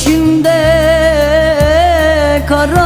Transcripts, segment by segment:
Yas içinde kara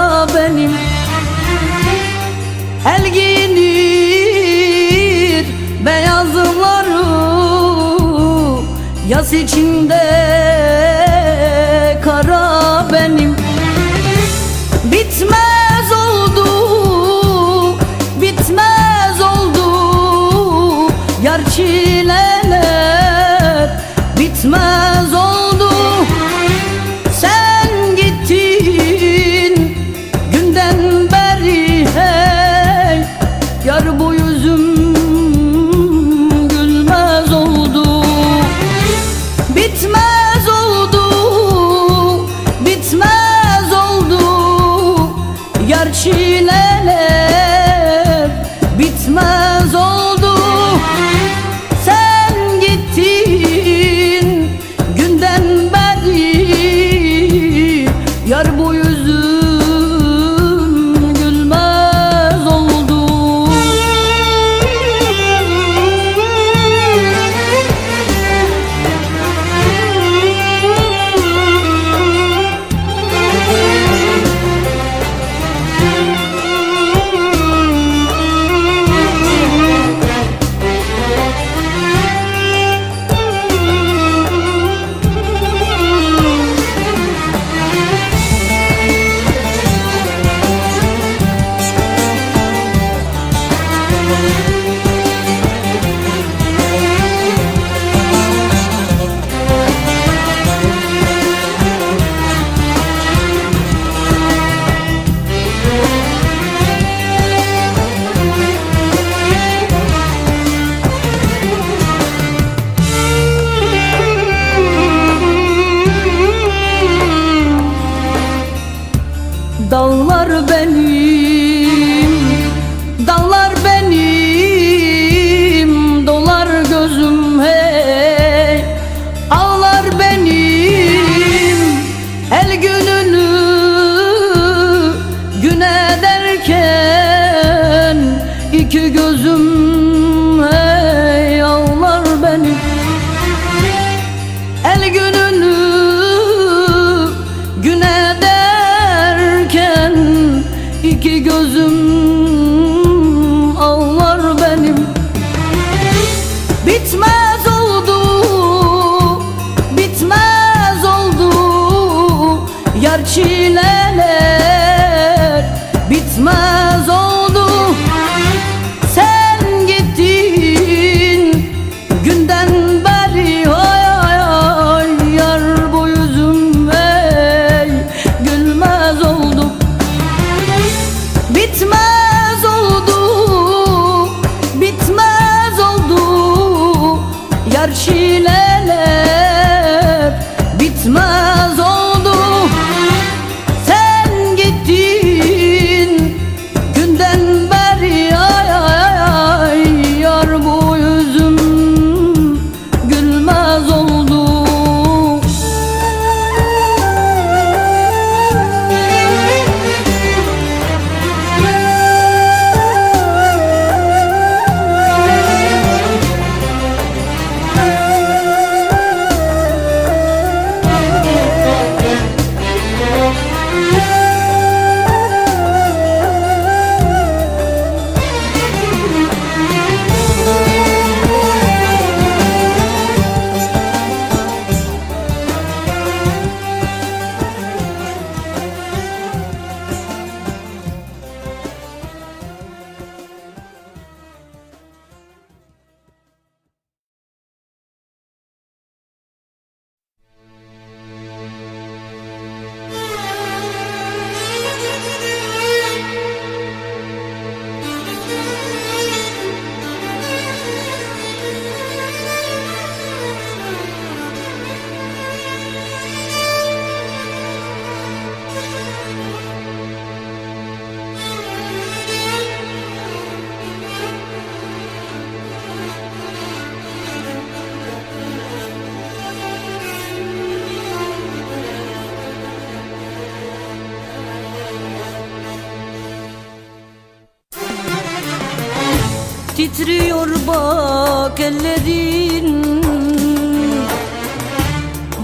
ellerin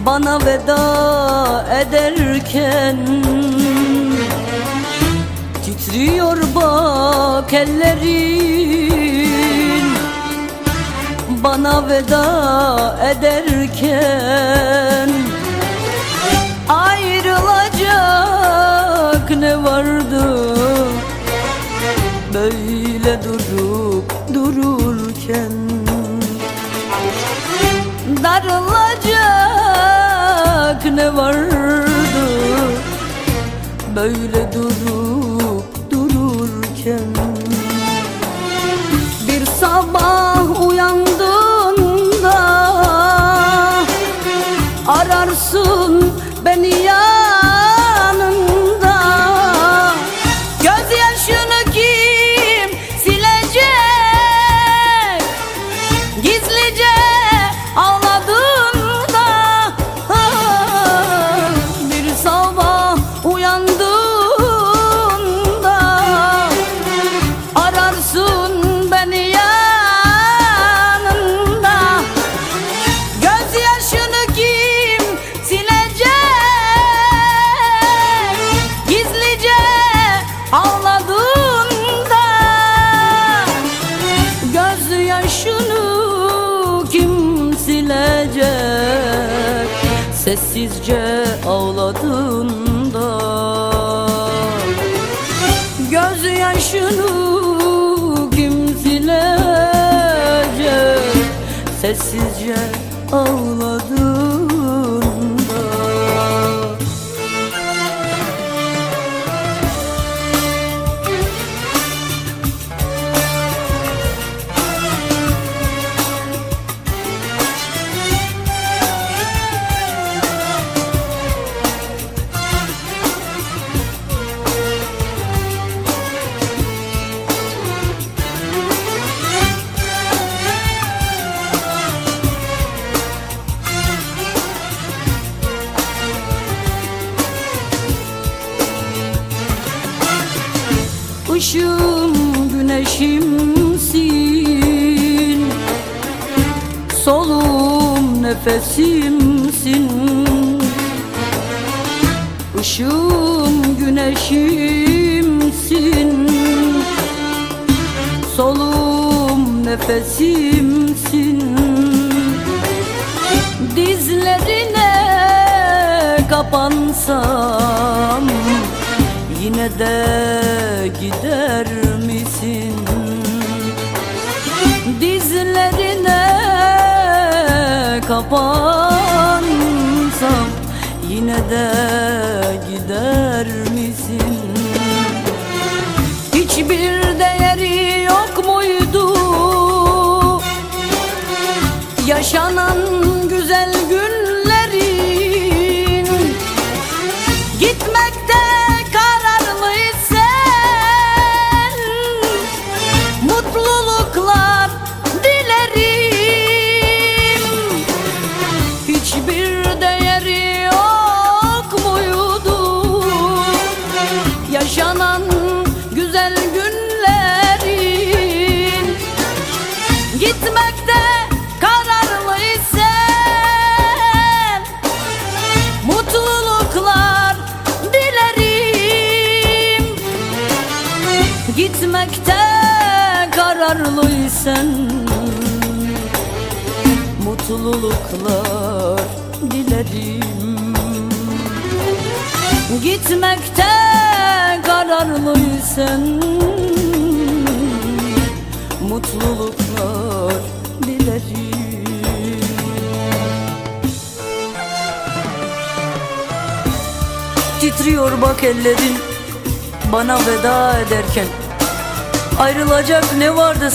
Bana veda ederken Titriyor bak ellerin. Bana veda ederken Ayrılacak ne vardı? Böyle durup dururken darılacak ne vardı Böyle durup dururken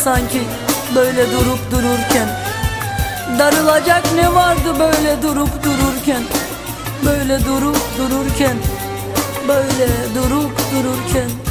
sanki böyle durup dururken. Darılacak ne vardı böyle durup dururken? Böyle durup dururken Böyle durup dururken.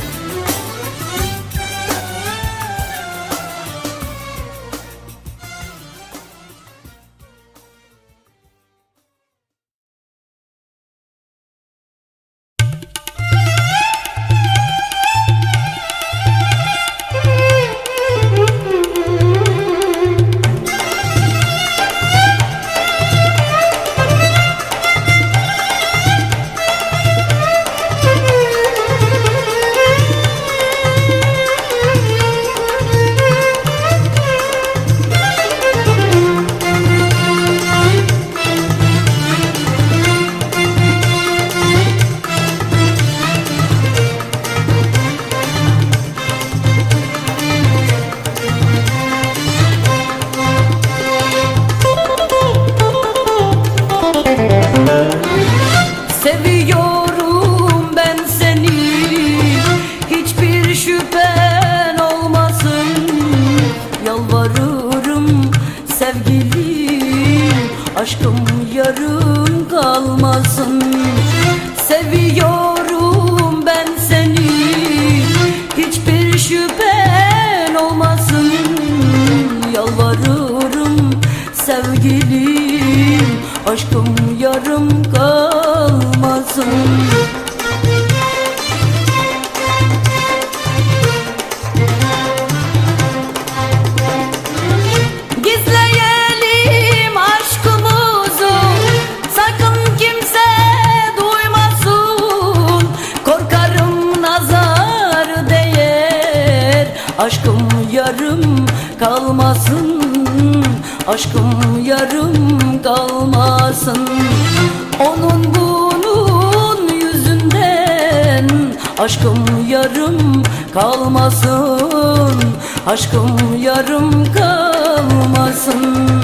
Aşkım yarım kalmasın Aşkım yarım kalmasın. Onun bunun yüzünden Aşkım yarım kalmasın Aşkım yarım kalmasın.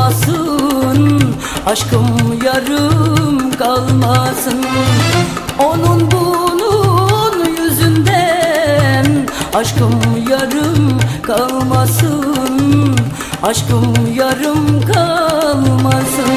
Aşkım yarım kalmasın. Onun bunun yüzünden Aşkım yarım kalmasın. Aşkım yarım kalmasın.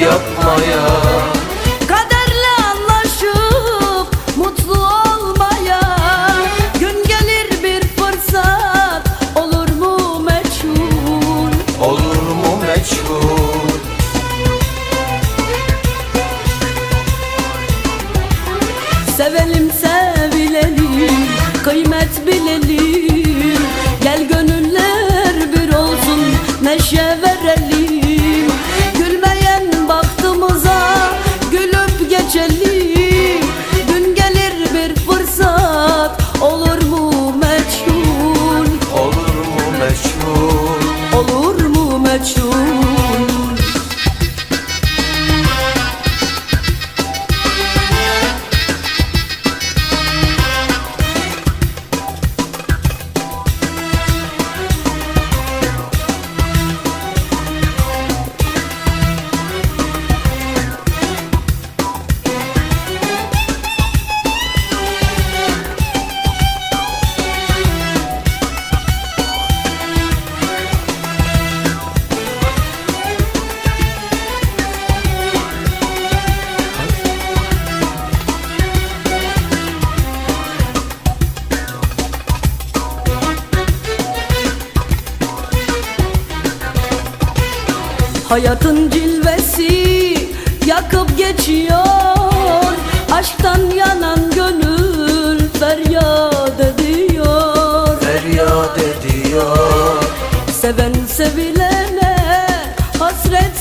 yapmaya. Hayatın cilvesi yakıp geçiyor. Aşktan yanan gönül feryat ediyor. Feryat ediyor. Seven sevilene hasret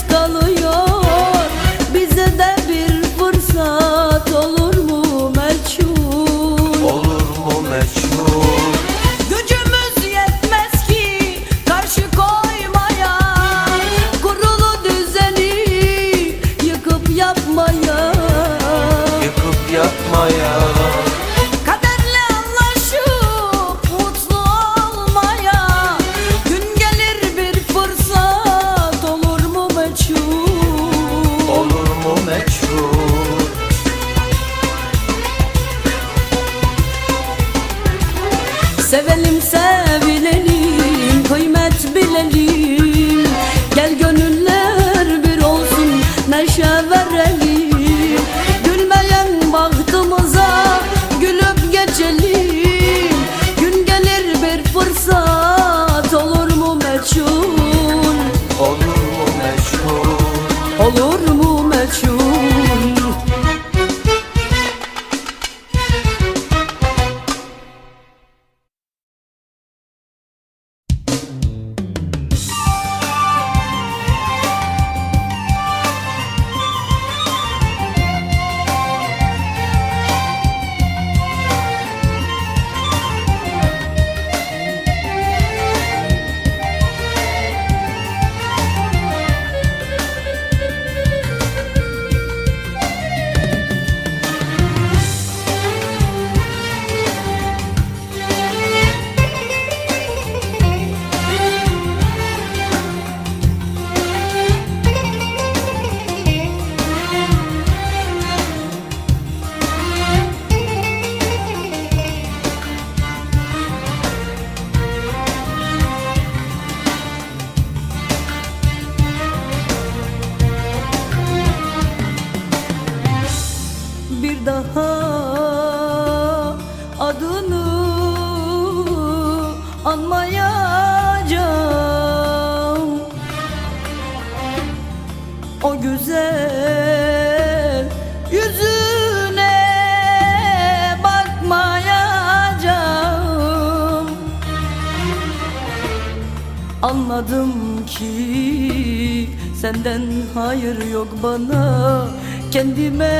bana. Kendime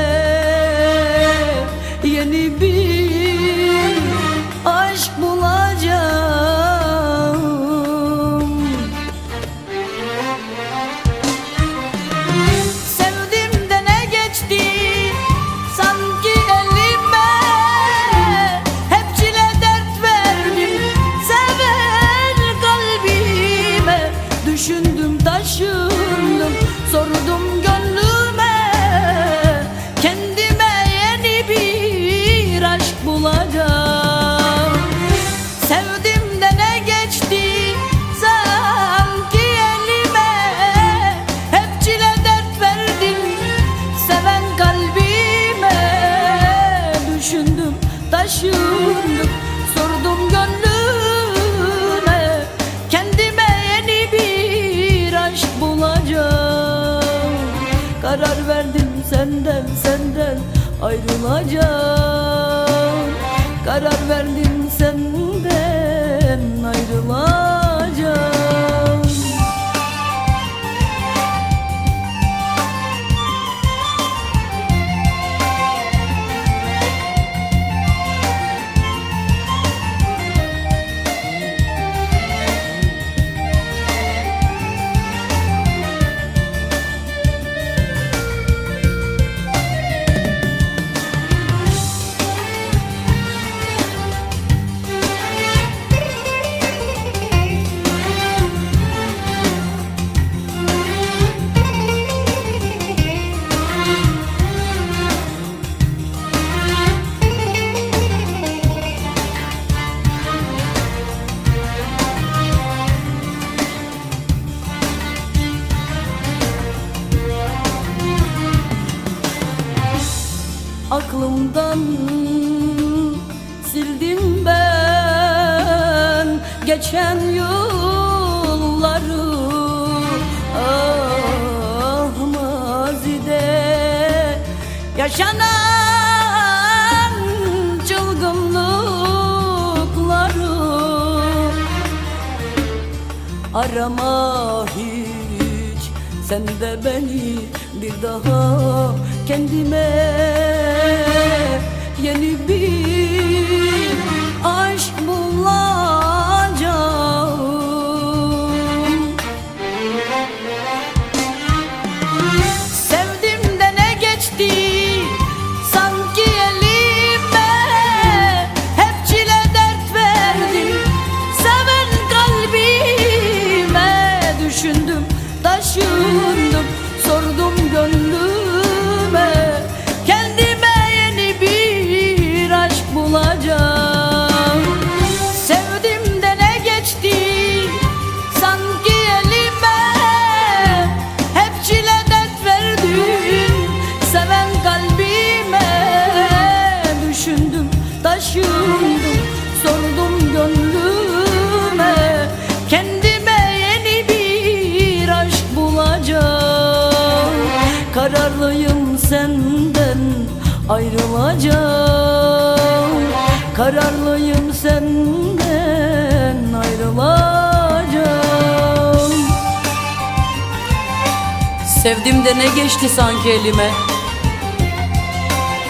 Sevdim de ne geçti sanki elime.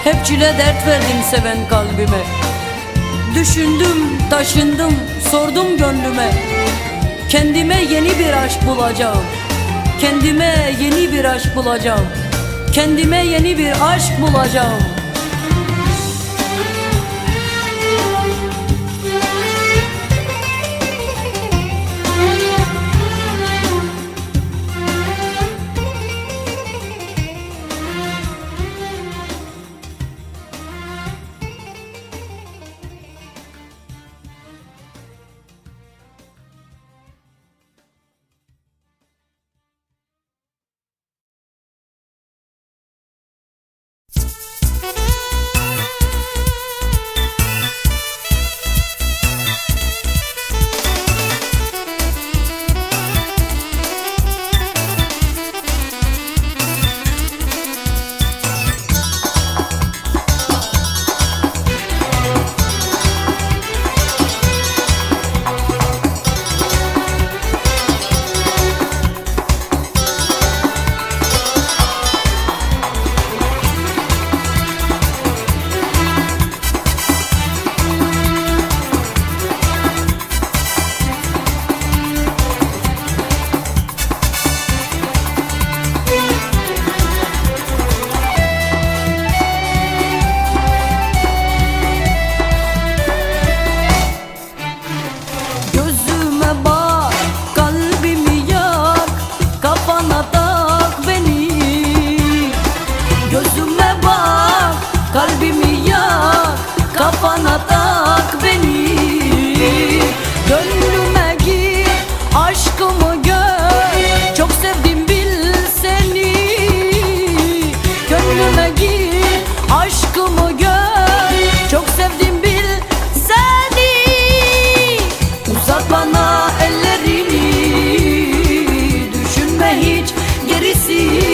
Hep çile dert verdim seven kalbime. Düşündüm, taşındım, sordum gönlüme. Kendime yeni bir aşk bulacağım. Kendime yeni bir aşk bulacağım. Kendime yeni bir aşk bulacağım. hiç gerisi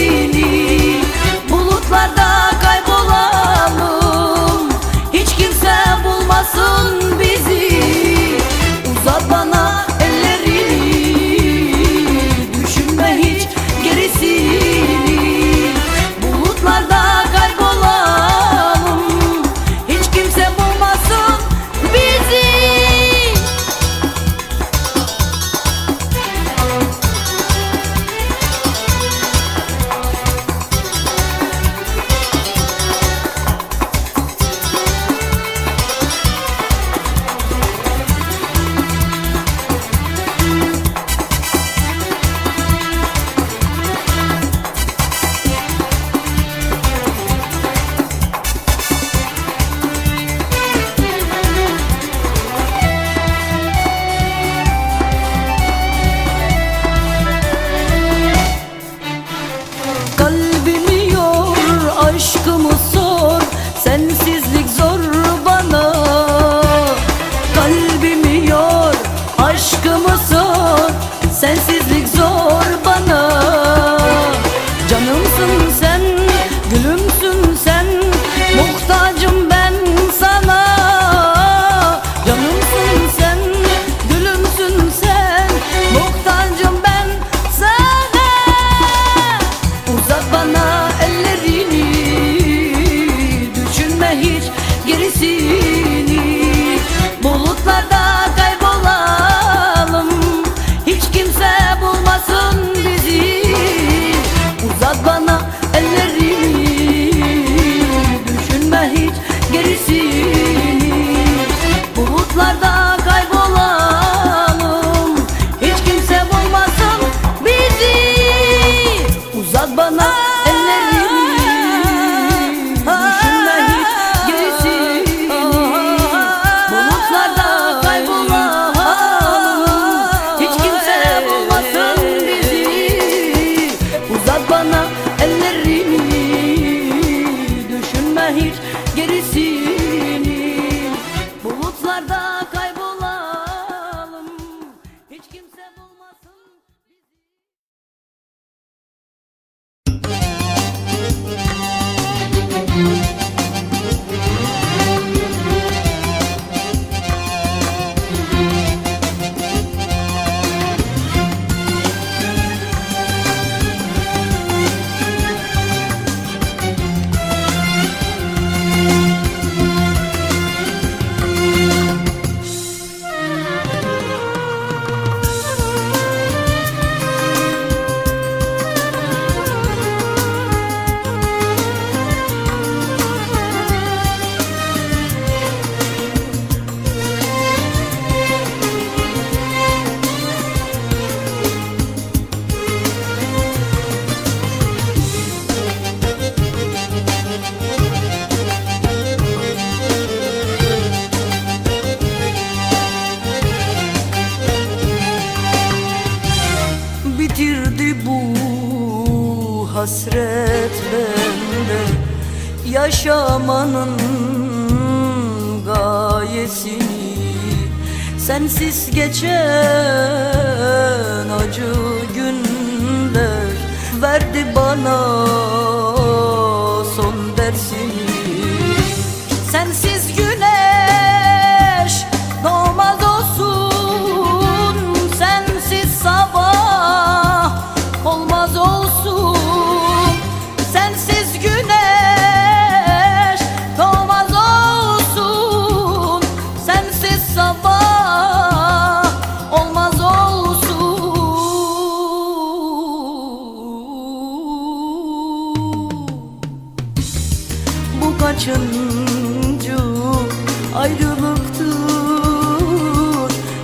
ayrılıktır.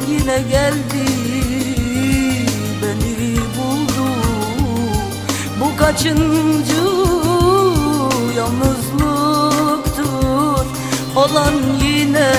Yine geldi beni buldu. Bu kaçıncı yalnızlıktır? Olan yine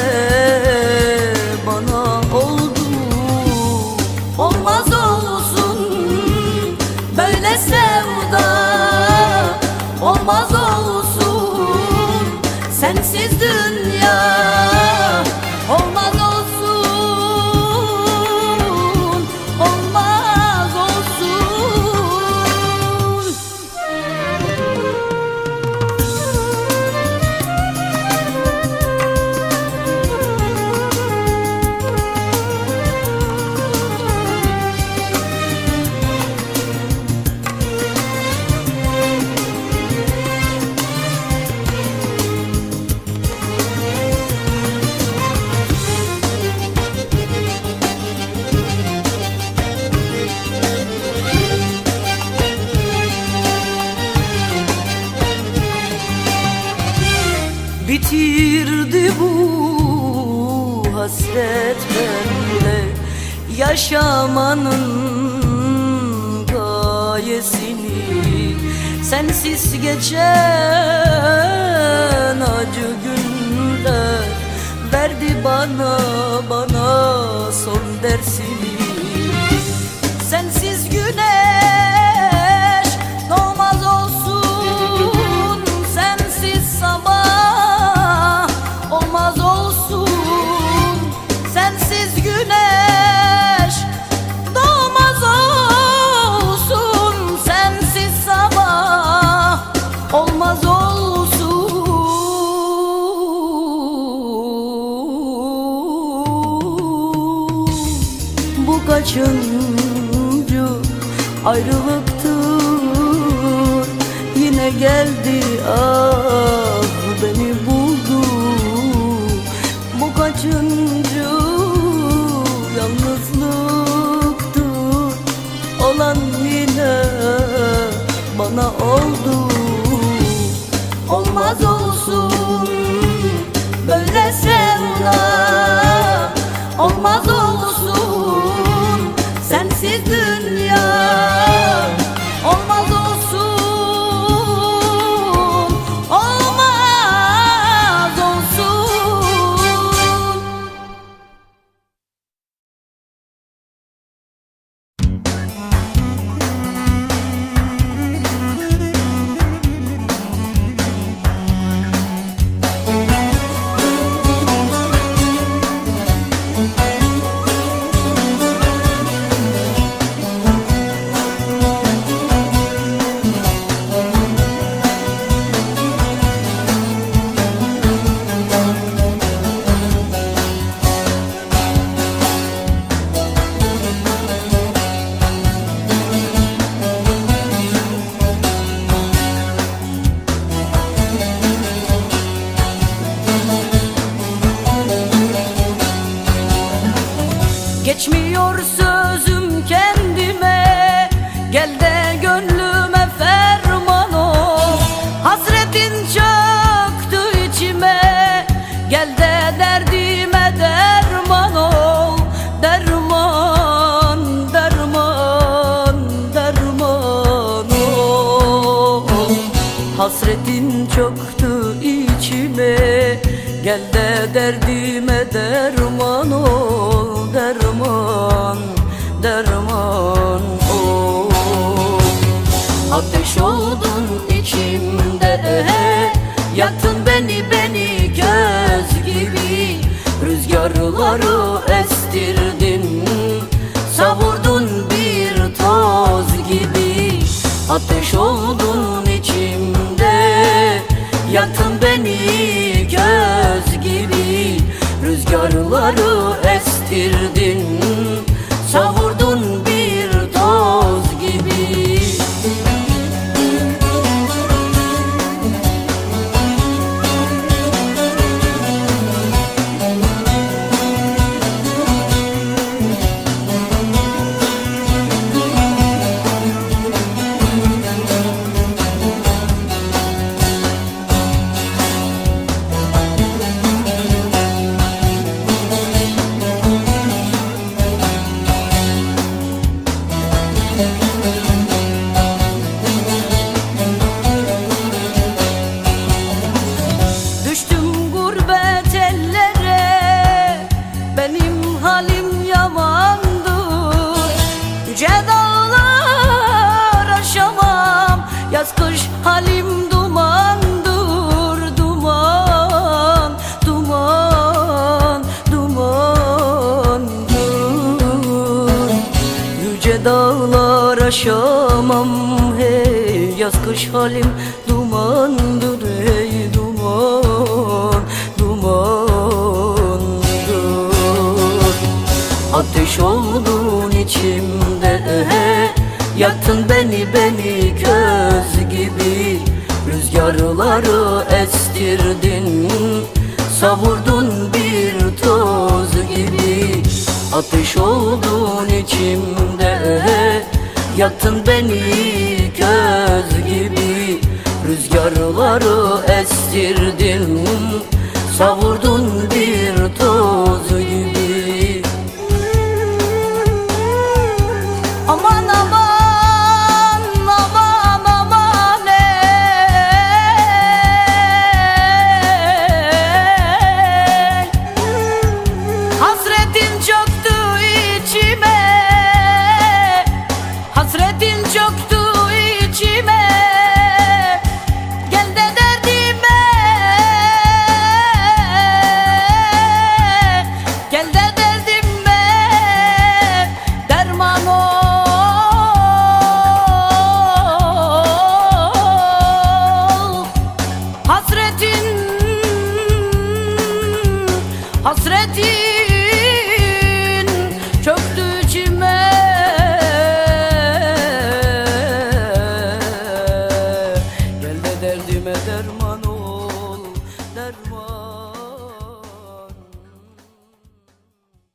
yaşamanın gayesini Sensiz geçer Ateş oldun içimde Yaktın beni göz gibi. Rüzgarları Yaktın beni beni köz gibi. Rüzgarları estirdin Savurdun bir toz gibi. Ateş oldun içimde Yaktın beni köz gibi. Rüzgarları estirdin Savurdun bir toz gibi.